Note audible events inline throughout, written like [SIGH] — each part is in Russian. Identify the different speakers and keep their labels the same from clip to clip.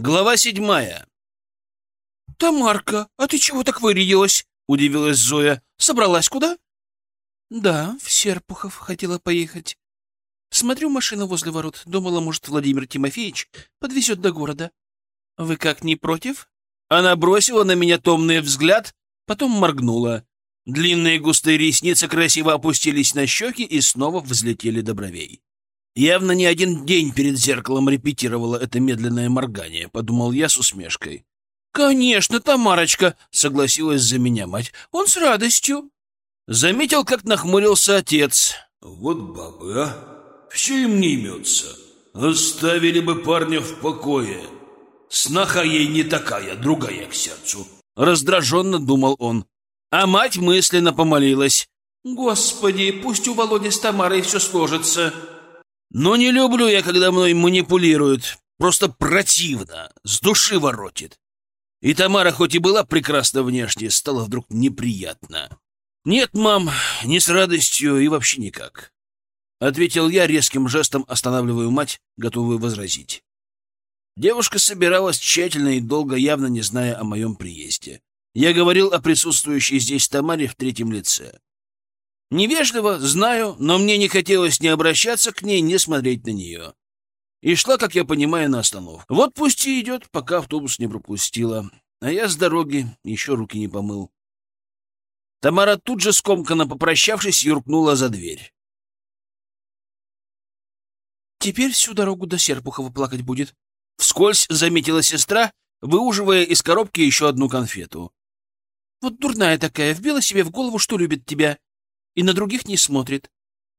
Speaker 1: Глава седьмая.
Speaker 2: «Тамарка, а ты чего так вырядилась?» — удивилась Зоя. «Собралась куда?» «Да, в Серпухов хотела поехать. Смотрю машину возле ворот. Думала, может, Владимир Тимофеевич подвезет до города. Вы как, не против?»
Speaker 1: Она бросила на меня томный взгляд, потом моргнула. Длинные густые ресницы красиво опустились на щеки и снова взлетели до бровей. Явно не один день перед зеркалом репетировала это медленное моргание, подумал я с усмешкой.
Speaker 2: «Конечно, Тамарочка!» — согласилась за меня мать. «Он с радостью!»
Speaker 1: Заметил, как нахмурился отец.
Speaker 3: «Вот бабы, а! Все им не имется. Оставили бы парня в покое. Сноха ей не такая, другая к сердцу».
Speaker 1: Раздраженно думал он. А мать мысленно помолилась.
Speaker 2: «Господи, пусть у Володи с Тамарой все сложится!»
Speaker 1: Но не люблю я, когда мной манипулируют. Просто противно, с души воротит. И Тамара, хоть и была прекрасна внешне, стала вдруг неприятно. «Нет, мам, не с радостью и вообще никак», — ответил я резким жестом, останавливая мать, готовую возразить. Девушка собиралась тщательно и долго, явно не зная о моем приезде. Я говорил о присутствующей здесь Тамаре в третьем лице. Невежливо, знаю, но мне не хотелось ни обращаться к ней, ни смотреть на нее. И шла, как я понимаю, на остановку. Вот пусть и идет, пока автобус не пропустила. А я с дороги еще руки не помыл. Тамара тут же, скомканно попрощавшись, юркнула за дверь.
Speaker 2: «Теперь всю дорогу до Серпухова плакать будет», —
Speaker 1: вскользь заметила сестра, выуживая из коробки еще одну конфету.
Speaker 2: «Вот дурная такая, вбила себе в голову, что любит тебя и на других не смотрит.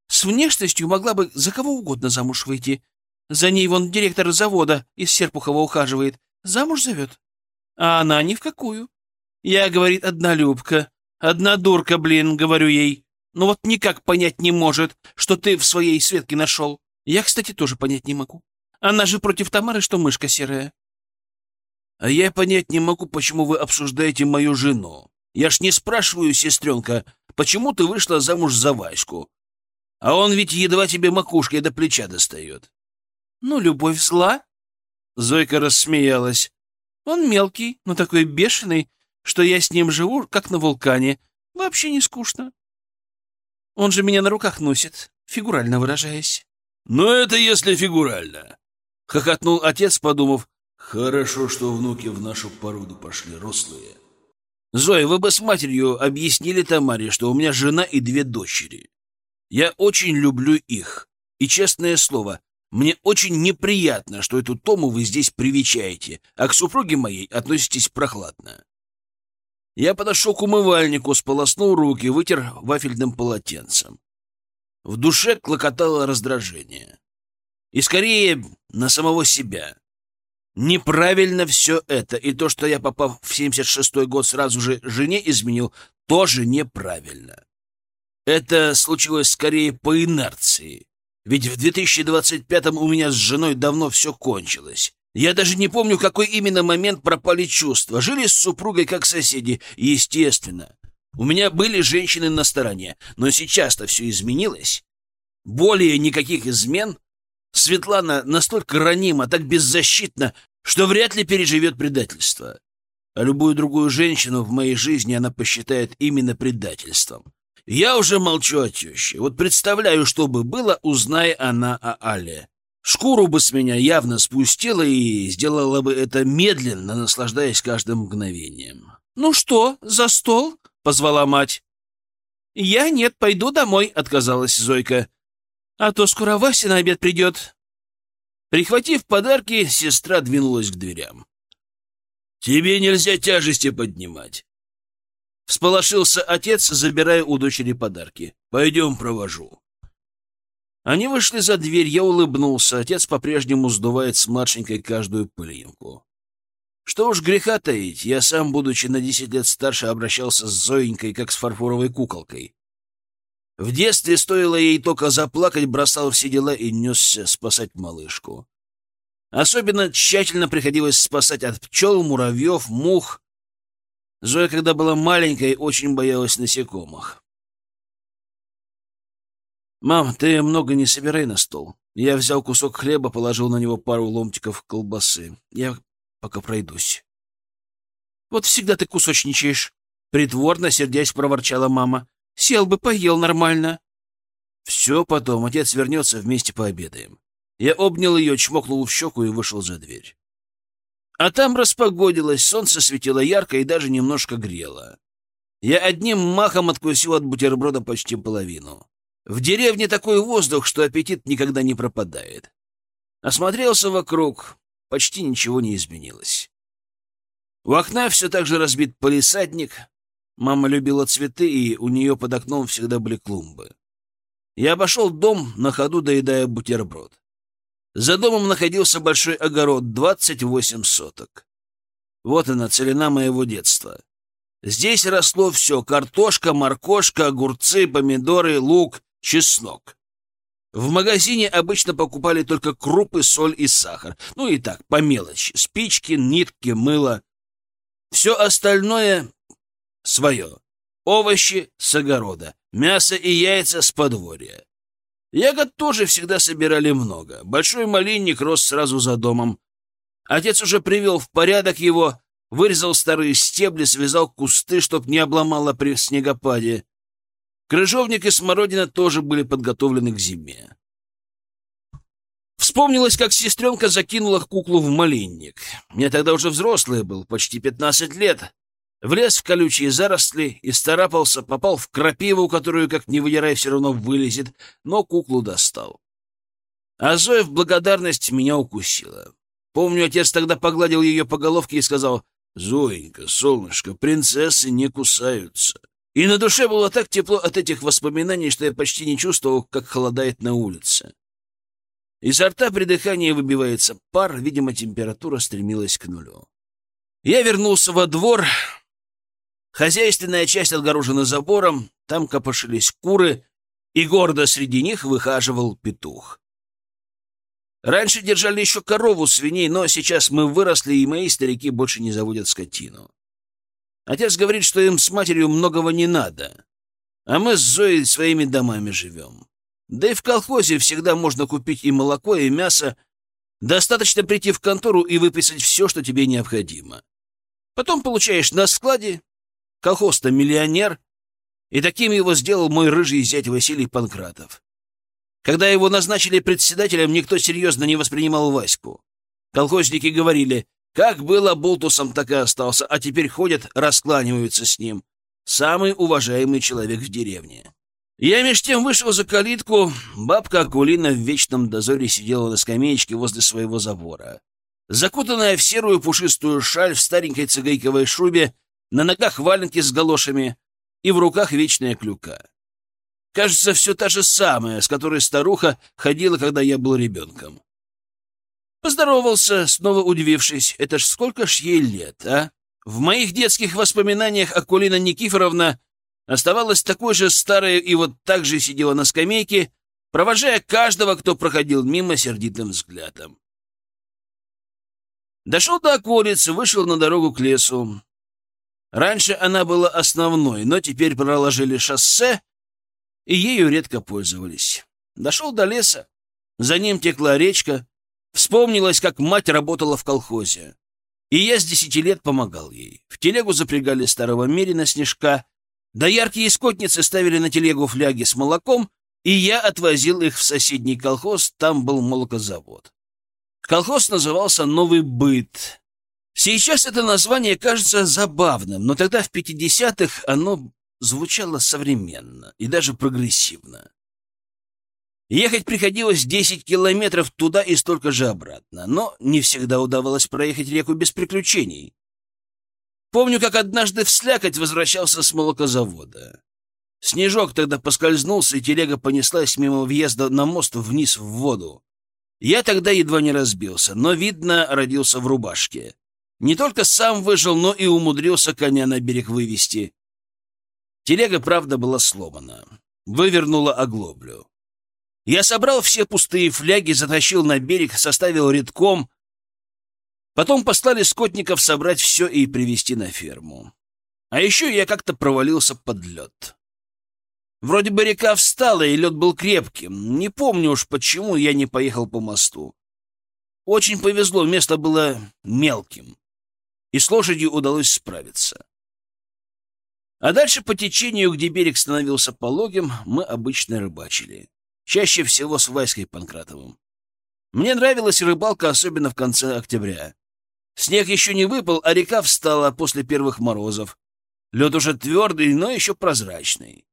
Speaker 2: С внешностью могла бы за кого угодно замуж выйти. За ней вон директор завода из Серпухова ухаживает. Замуж зовет. А она ни в какую. Я, говорит, одна Любка. Одна дурка, блин, говорю ей. Ну вот никак понять не может, что ты в своей Светке нашел. Я, кстати, тоже понять не могу. Она же против Тамары, что мышка серая.
Speaker 1: А я понять не могу, почему вы обсуждаете мою жену. Я ж не спрашиваю, сестренка, почему ты вышла замуж за Ваську? А он ведь едва тебе макушкой до плеча достает.
Speaker 2: Ну, любовь зла?
Speaker 1: Зойка рассмеялась.
Speaker 2: Он мелкий, но такой бешеный, что я с ним живу, как на вулкане. Вообще не скучно. Он же меня на руках носит, фигурально выражаясь.
Speaker 3: «Ну, это если фигурально!» — хохотнул отец, подумав. «Хорошо, что внуки в нашу породу пошли рослые.
Speaker 1: Зоя, вы бы с матерью объяснили Тамаре, что у меня жена и две дочери. Я очень люблю их. И, честное слово, мне очень неприятно, что эту Тому вы здесь привечаете, а к супруге моей относитесь прохладно. Я подошел к умывальнику, сполоснул руки, вытер вафельным полотенцем. В душе клокотало раздражение. И скорее на самого себя. Неправильно все это, и то, что я, попав в 76-й год, сразу же жене изменил, тоже неправильно. Это случилось скорее по инерции. Ведь в 2025-м у меня с женой давно все кончилось. Я даже не помню, какой именно момент пропали чувства. Жили с супругой как соседи, естественно. У меня были женщины на стороне, но сейчас-то все изменилось. Более никаких измен, Светлана настолько ранима, так беззащитна, что вряд ли переживет предательство. А любую другую женщину в моей жизни она посчитает именно предательством. Я уже молчу о теще. Вот представляю, что бы было, узная она о Але. Шкуру бы с меня явно спустила и сделала бы это медленно, наслаждаясь каждым мгновением.
Speaker 2: «Ну что, за стол?» — позвала мать. «Я нет, пойду домой», — отказалась Зойка а то скоро Вася на обед придет.
Speaker 1: Прихватив подарки, сестра двинулась к дверям.
Speaker 3: «Тебе нельзя тяжести поднимать!»
Speaker 1: Всполошился отец, забирая у дочери подарки. «Пойдем, провожу». Они вышли за дверь, я улыбнулся. Отец по-прежнему сдувает с младшенькой каждую пылинку. Что уж греха таить, я сам, будучи на десять лет старше, обращался с Зоенькой, как с фарфоровой куколкой. В детстве стоило ей только заплакать, бросал все дела и несся спасать малышку. Особенно тщательно приходилось спасать от пчел, муравьев, мух. Зоя, когда была маленькой, очень боялась насекомых. «Мам, ты много не собирай на стол». Я взял кусок хлеба, положил на него пару ломтиков колбасы. Я
Speaker 2: пока пройдусь. Вот всегда ты кусочничаешь. Притворно, сердясь, проворчала мама. Сел бы, поел нормально.
Speaker 1: Все потом, отец вернется, вместе пообедаем. Я обнял ее, чмокнул в щеку и вышел за дверь. А там распогодилось, солнце светило ярко и даже немножко грело. Я одним махом откусил от бутерброда почти половину. В деревне такой воздух, что аппетит никогда не пропадает. Осмотрелся вокруг, почти ничего не изменилось. У окна все так же разбит полисадник. Мама любила цветы, и у нее под окном всегда были клумбы. Я обошел дом, на ходу доедая бутерброд. За домом находился большой огород, 28 соток. Вот она, целина моего детства. Здесь росло все — картошка, моркошка, огурцы, помидоры, лук, чеснок. В магазине обычно покупали только крупы, соль и сахар. Ну и так, по мелочи. Спички, нитки, мыло. Все остальное свое. Овощи с огорода, мясо и яйца с подворья. Ягод тоже всегда собирали много. Большой малинник рос сразу за домом. Отец уже привел в порядок его, вырезал старые стебли, связал кусты, чтоб не обломало при снегопаде. Крыжовник и смородина тоже были подготовлены к зиме. Вспомнилось, как сестренка закинула куклу в малинник. Я тогда уже взрослый был, почти пятнадцать лет. Влез в колючие заросли и старапался, попал в крапиву, которую, как не выдирай, все равно вылезет, но куклу достал. А Зоя в благодарность меня укусила. Помню, отец тогда погладил ее по головке и сказал, «Зоенька, солнышко, принцессы не кусаются». И на душе было так тепло от этих воспоминаний, что я почти не чувствовал, как холодает на улице. Изо рта при дыхании выбивается пар, видимо, температура стремилась к нулю. Я вернулся во двор, Хозяйственная часть отгорожена забором, там копошились куры, и гордо среди них выхаживал петух. Раньше держали еще корову, свиней, но сейчас мы выросли, и мои старики больше не заводят скотину. Отец говорит, что им с матерью многого не надо, а мы с Зоей своими домами живем. Да и в колхозе всегда можно купить и молоко, и мясо. Достаточно прийти в контору и выписать все, что тебе необходимо. Потом получаешь на складе Колхоз-то миллионер, и таким его сделал мой рыжий зять Василий Панкратов. Когда его назначили председателем, никто серьезно не воспринимал Ваську. Колхозники говорили, как было болтусом, так и остался, а теперь ходят, раскланиваются с ним. Самый уважаемый человек в деревне. Я меж тем вышел за калитку, бабка Акулина в вечном дозоре сидела на скамеечке возле своего забора. Закутанная в серую пушистую шаль в старенькой цигайковой шубе, на ногах валенки с галошами и в руках вечная клюка. Кажется, все та же самая, с которой старуха ходила, когда я был ребенком. Поздоровался, снова удивившись. Это ж сколько ж ей лет, а? В моих детских воспоминаниях Акулина Никифоровна оставалась такой же старой и вот так же сидела на скамейке, провожая каждого, кто проходил мимо сердитым взглядом. Дошел до околицы, вышел на дорогу к лесу. Раньше она была основной, но теперь проложили шоссе, и ею редко пользовались. Дошел до леса, за ним текла речка, вспомнилось, как мать работала в колхозе. И я с десяти лет помогал ей. В телегу запрягали старого Мерина снежка, да яркие скотницы ставили на телегу фляги с молоком, и я отвозил их в соседний колхоз, там был молокозавод. Колхоз назывался «Новый быт», Сейчас это название кажется забавным, но тогда в 50-х оно звучало современно и даже прогрессивно. Ехать приходилось 10 километров туда и столько же обратно, но не всегда удавалось проехать реку без приключений. Помню, как однажды вслякоть возвращался с молокозавода. Снежок тогда поскользнулся, и телега понеслась мимо въезда на мост вниз в воду. Я тогда едва не разбился, но, видно, родился в рубашке. Не только сам выжил, но и умудрился коня на берег вывести. Телега, правда, была сломана. Вывернула оглоблю. Я собрал все пустые фляги, затащил на берег, составил редком. Потом послали скотников собрать все и привезти на ферму. А еще я как-то провалился под лед. Вроде бы река встала, и лед был крепким. Не помню уж, почему я не поехал по мосту. Очень повезло, место было мелким, и с лошадью удалось справиться. А дальше по течению, где берег становился пологим, мы обычно рыбачили. Чаще всего с Васькой Панкратовым. Мне нравилась рыбалка, особенно в конце октября. Снег еще не выпал, а река встала после первых морозов. Лед уже твердый, но еще прозрачный.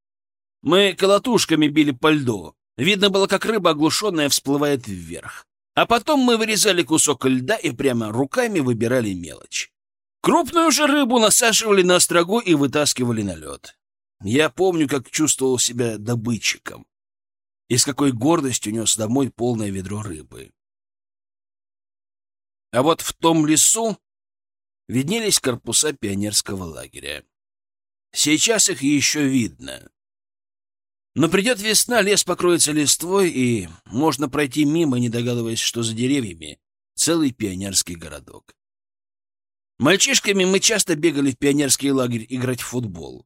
Speaker 1: Мы колотушками били по льду. Видно было, как рыба, оглушенная, всплывает вверх. А потом мы вырезали кусок льда и прямо руками выбирали мелочь. Крупную же рыбу насаживали на острогу и вытаскивали на лед. Я помню, как чувствовал себя добытчиком и с какой гордостью нес домой полное ведро рыбы. А вот в том лесу виднелись корпуса пионерского лагеря. Сейчас их еще видно. Но придет весна, лес покроется листвой, и можно пройти мимо, не догадываясь, что за деревьями целый пионерский городок. Мальчишками мы часто бегали в пионерский лагерь играть в футбол.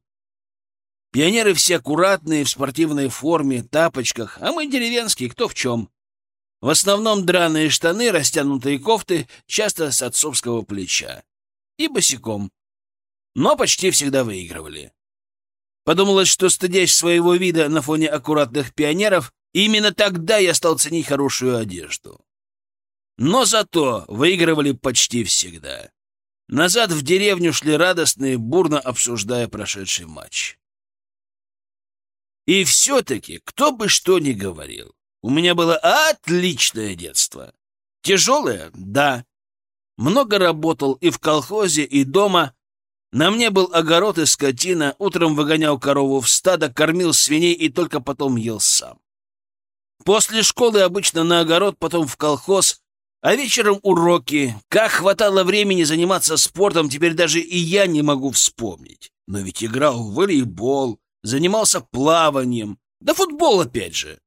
Speaker 1: Пионеры все аккуратные, в спортивной форме, тапочках, а мы деревенские, кто в чем. В основном драные штаны, растянутые кофты, часто с отцовского плеча. И босиком. Но почти всегда выигрывали. Подумалось, что, стыдясь своего вида на фоне аккуратных пионеров, именно тогда я стал ценить хорошую одежду. Но зато выигрывали почти всегда. Назад в деревню шли радостные, бурно обсуждая прошедший матч. И все-таки, кто бы что ни говорил, у меня было отличное детство. Тяжелое? Да. Много работал и в колхозе, и дома. На мне был огород и скотина, утром выгонял корову в стадо, кормил свиней и только потом ел сам. После школы обычно на огород, потом в колхоз, а вечером уроки. Как хватало времени заниматься спортом, теперь даже и я не могу вспомнить. Но ведь играл в волейбол, занимался плаванием, да футбол опять же.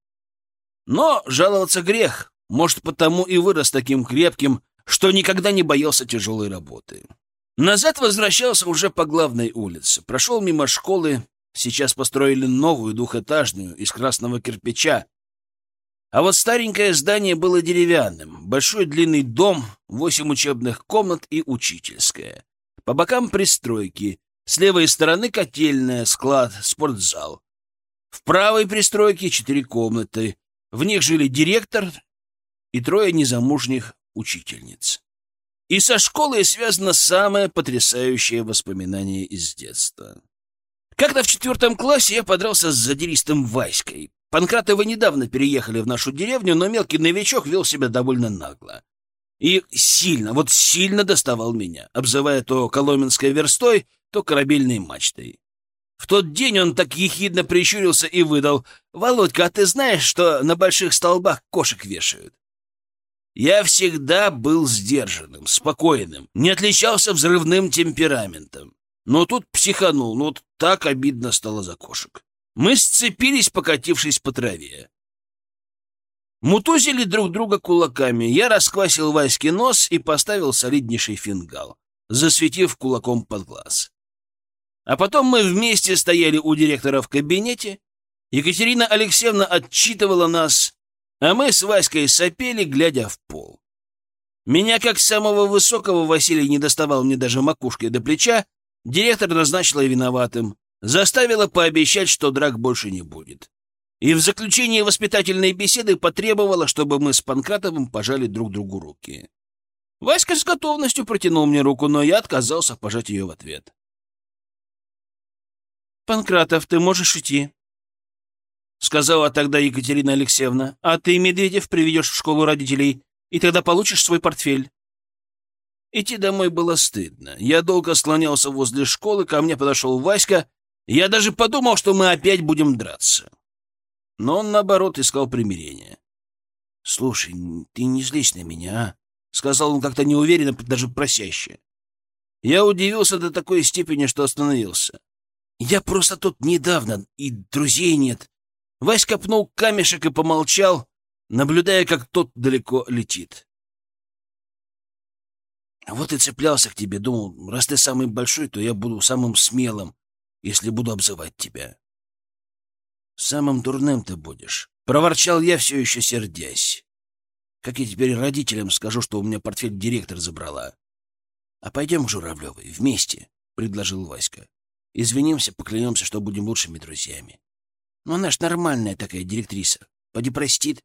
Speaker 1: Но жаловаться грех. Может, потому и вырос таким крепким, что никогда не боялся тяжелой работы. Назад возвращался уже по главной улице. Прошел мимо школы. Сейчас построили новую двухэтажную из красного кирпича, а вот старенькое здание было деревянным. Большой длинный дом, восемь учебных комнат и учительская. По бокам пристройки. С левой стороны котельная, склад, спортзал. В правой пристройке четыре комнаты. В них жили директор и трое незамужних учительниц. И со школой связано самое потрясающее воспоминание из детства. Как-то в четвертом классе я подрался с задиристым Васькой. Панкратовы недавно переехали в нашу деревню, но мелкий новичок вел себя довольно нагло. И сильно, вот сильно доставал меня, обзывая то коломенской верстой, то корабельной мачтой. В тот день он так ехидно прищурился и выдал, «Володька, а ты знаешь, что на больших столбах кошек вешают?» Я всегда был сдержанным, спокойным, не отличался взрывным темпераментом. Но тут психанул, ну вот так обидно стало за кошек. Мы сцепились, покатившись по траве. Мутузили друг друга кулаками. Я расквасил Ваське нос и поставил солиднейший фингал, засветив кулаком под глаз. А потом мы вместе стояли у директора в кабинете. Екатерина Алексеевна отчитывала нас, а мы с Васькой сопели, глядя в пол. Меня, как самого высокого, Василий не доставал мне даже макушкой до плеча, директор назначила виноватым заставила пообещать, что драк больше не будет. И в заключение воспитательной беседы потребовала, чтобы мы с Панкратовым пожали друг другу руки. Васька с готовностью протянул мне руку, но я отказался пожать ее в ответ. «Панкратов, ты можешь идти», — сказала тогда Екатерина Алексеевна. «А ты, Медведев, приведешь в школу родителей, и тогда получишь свой портфель». Идти домой было стыдно. Я долго слонялся возле школы, ко мне подошел Васька я даже подумал, что мы опять будем драться. Но он, наоборот, искал примирения. «Слушай, ты не злись на меня, а?» — сказал он как-то неуверенно, даже просяще. Я удивился до такой степени, что остановился. «Я просто тут недавно, и друзей нет». Вась копнул камешек и помолчал, наблюдая, как тот далеко летит. «Вот и цеплялся к тебе, думал, раз ты самый большой, то я буду самым смелым, если буду обзывать тебя. Самым дурным ты будешь, — проворчал я, все еще сердясь. Как я теперь родителям скажу, что у меня портфель директор забрала? А пойдем к Журавлевой вместе, — предложил Васька. Извинимся, поклянемся, что будем лучшими друзьями. Но она ж нормальная такая директриса. Поди простит.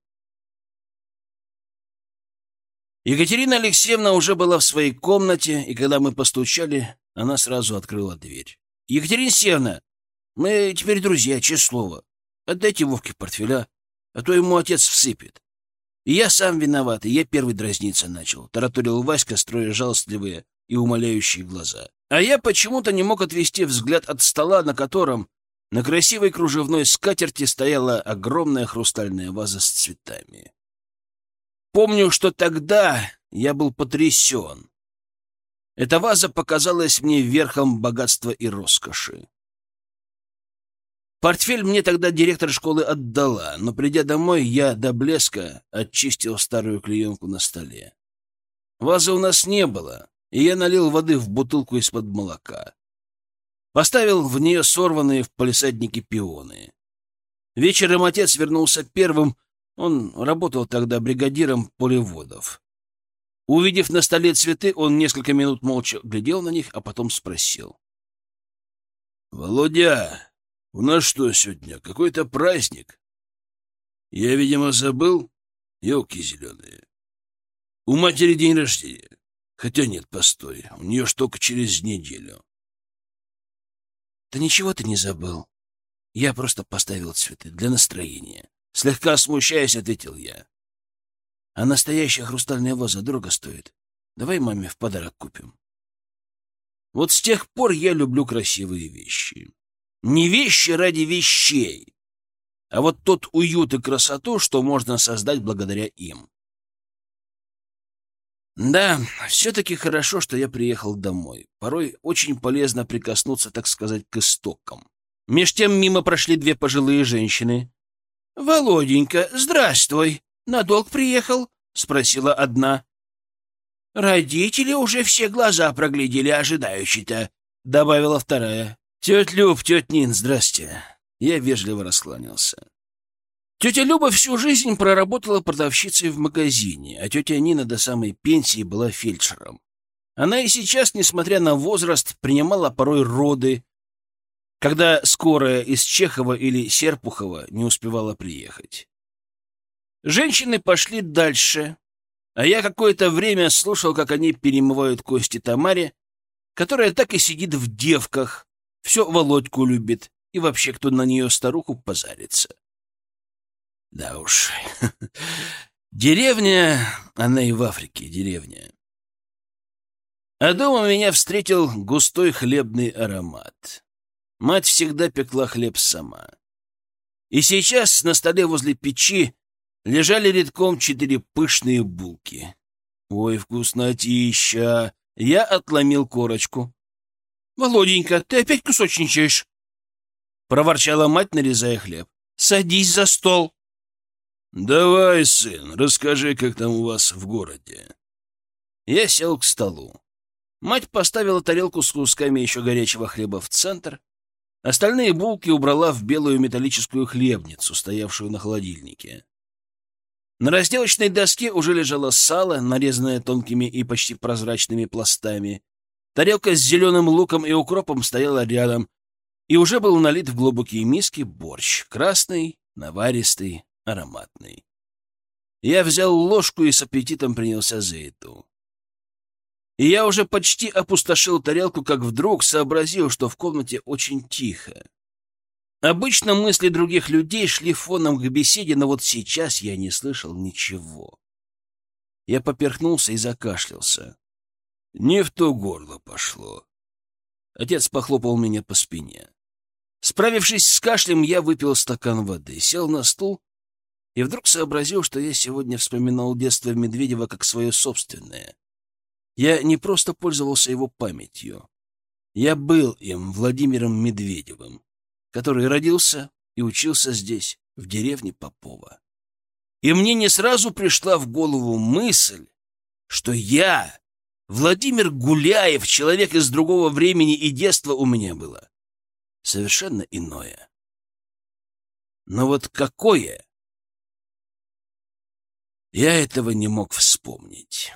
Speaker 1: Екатерина Алексеевна уже была в своей комнате, и когда мы постучали, она сразу открыла дверь. — Екатерина Алексеевна, мы теперь друзья, честное слово. Отдайте Вовке портфеля, а то ему отец всыпет. И я сам виноват, и я первый дразниться начал, — тараторил Васька, строя жалостливые и умоляющие глаза. А я почему-то не мог отвести взгляд от стола, на котором на красивой кружевной скатерти стояла огромная хрустальная ваза с цветами. Помню, что тогда я был потрясен. Эта ваза показалась мне верхом богатства и роскоши. Портфель мне тогда директор школы отдала, но, придя домой, я до блеска очистил старую клеенку на столе. Вазы у нас не было, и я налил воды в бутылку из-под молока. Поставил в нее сорванные в палисаднике пионы. Вечером отец вернулся первым, он работал тогда бригадиром полеводов. Увидев на столе цветы, он несколько минут молча глядел на них, а потом спросил. — Володя, у нас что сегодня, какой-то праздник? Я, видимо, забыл. Елки зеленые. У матери день рождения. Хотя нет, постой, у нее ж только через неделю. Да ничего ты не забыл. Я просто поставил цветы для настроения. Слегка смущаясь, ответил я. А настоящая хрустальная ваза дорого стоит. Давай маме в подарок купим. Вот с тех пор я люблю красивые вещи. Не вещи ради вещей, а вот тот уют и красоту, что можно создать благодаря им. Да, все-таки хорошо, что я приехал домой. Порой очень полезно прикоснуться, так сказать, к истокам. Меж тем мимо прошли две пожилые женщины. — Володенька, здравствуй. На долг приехал? — спросила одна. — Родители уже все глаза проглядели ожидающий-то, — добавила вторая. «Тетя Люб, тетя Нин, здрасте!» Я вежливо раскланялся. Тетя Люба всю жизнь проработала продавщицей в магазине, а тетя Нина до самой пенсии была фельдшером. Она и сейчас, несмотря на возраст, принимала порой роды, когда скорая из Чехова или Серпухова не успевала приехать. Женщины пошли дальше, а я какое-то время слушал, как они перемывают кости Тамаре, которая так и сидит в девках, все Володьку любит, и вообще кто на нее старуху позарится. Да уж, [LAUGHS] деревня, она и в Африке деревня. А дома меня встретил густой хлебный аромат. Мать всегда пекла хлеб сама. И сейчас на столе возле печи лежали редком четыре пышные булки. Ой, вкуснотища! Я отломил корочку. «Володенька, ты опять кусочничаешь?» — проворчала мать, нарезая хлеб. «Садись за стол».
Speaker 3: «Давай, сын, расскажи, как там у вас в городе».
Speaker 1: Я сел к столу. Мать поставила тарелку с кусками еще горячего хлеба в центр. Остальные булки убрала в белую металлическую хлебницу, стоявшую на холодильнике. На разделочной доске уже лежало сало, нарезанное тонкими и почти прозрачными пластами, Тарелка с зеленым луком и укропом стояла рядом, и уже был налит в глубокие миски борщ, красный, наваристый, ароматный. Я взял ложку и с аппетитом принялся за еду. И я уже почти опустошил тарелку, как вдруг сообразил, что в комнате очень тихо. Обычно мысли других людей шли фоном к беседе, но вот сейчас я не слышал ничего. Я поперхнулся и закашлялся. Не в то горло пошло. Отец похлопал меня по спине. Справившись с кашлем, я выпил стакан воды, сел на стул и вдруг сообразил, что я сегодня вспоминал детство Медведева как свое собственное. Я не просто пользовался его памятью. Я был им, Владимиром Медведевым, который родился и учился здесь, в деревне Попова. И мне не сразу пришла в голову мысль, что я Владимир Гуляев, человек из другого времени и детства у меня было. Совершенно иное. Но вот какое? Я этого не мог вспомнить.